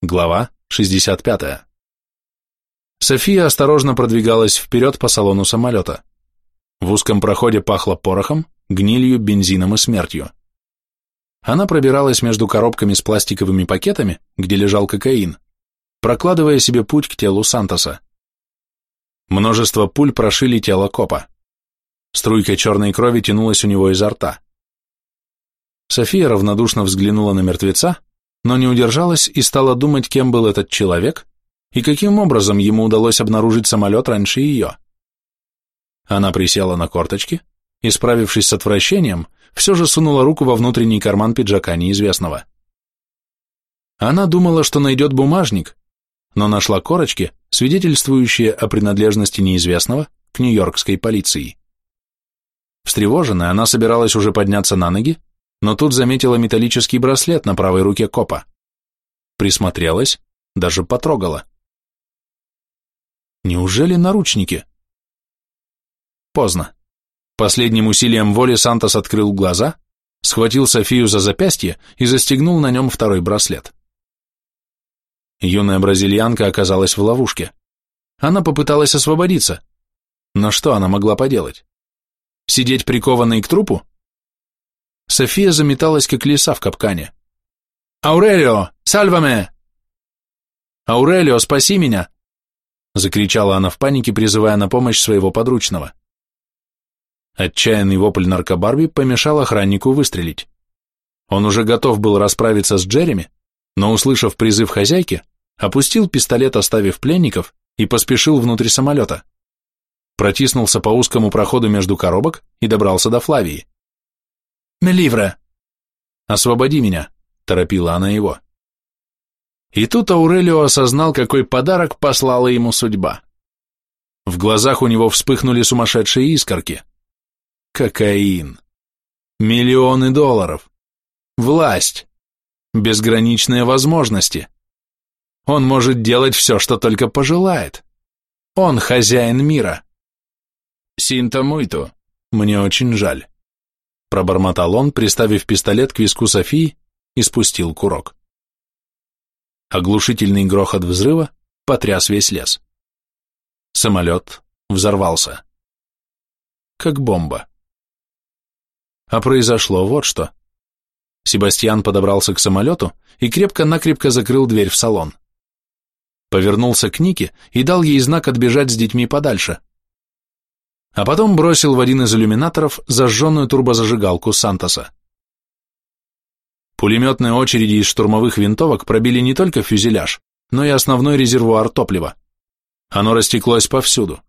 Глава 65. София осторожно продвигалась вперед по салону самолета. В узком проходе пахло порохом, гнилью, бензином и смертью. Она пробиралась между коробками с пластиковыми пакетами, где лежал кокаин, прокладывая себе путь к телу Сантоса. Множество пуль прошили тело копа. Струйка черной крови тянулась у него изо рта. София равнодушно взглянула на мертвеца, но не удержалась и стала думать, кем был этот человек и каким образом ему удалось обнаружить самолет раньше ее. Она присела на корточки и, справившись с отвращением, все же сунула руку во внутренний карман пиджака неизвестного. Она думала, что найдет бумажник, но нашла корочки, свидетельствующие о принадлежности неизвестного к нью-йоркской полиции. Встревоженная, она собиралась уже подняться на ноги, но тут заметила металлический браслет на правой руке копа. Присмотрелась, даже потрогала. Неужели наручники? Поздно. Последним усилием воли Сантос открыл глаза, схватил Софию за запястье и застегнул на нем второй браслет. Юная бразильянка оказалась в ловушке. Она попыталась освободиться. Но что она могла поделать? Сидеть прикованной к трупу? София заметалась, как лиса в капкане. «Аурелио! Сальваме!» «Аурелио, спаси меня!» Закричала она в панике, призывая на помощь своего подручного. Отчаянный вопль наркобарби помешал охраннику выстрелить. Он уже готов был расправиться с Джереми, но, услышав призыв хозяйки, опустил пистолет, оставив пленников, и поспешил внутрь самолета. Протиснулся по узкому проходу между коробок и добрался до Флавии. Меливра!» «Освободи меня!» – торопила она его. И тут Аурелио осознал, какой подарок послала ему судьба. В глазах у него вспыхнули сумасшедшие искорки. Кокаин. Миллионы долларов. Власть. Безграничные возможности. Он может делать все, что только пожелает. Он хозяин мира. Синта Муйто, мне очень жаль. Пробормотал он, приставив пистолет к виску Софии и спустил курок. Оглушительный грохот взрыва потряс весь лес. Самолет взорвался. Как бомба. А произошло вот что. Себастьян подобрался к самолету и крепко-накрепко закрыл дверь в салон. Повернулся к Нике и дал ей знак отбежать с детьми подальше а потом бросил в один из иллюминаторов зажженную турбозажигалку Сантоса. Пулеметные очереди из штурмовых винтовок пробили не только фюзеляж, но и основной резервуар топлива. Оно растеклось повсюду.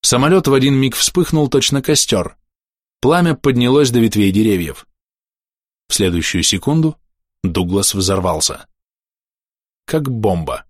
Самолет в один миг вспыхнул точно костер. Пламя поднялось до ветвей деревьев. В следующую секунду Дуглас взорвался. Как бомба.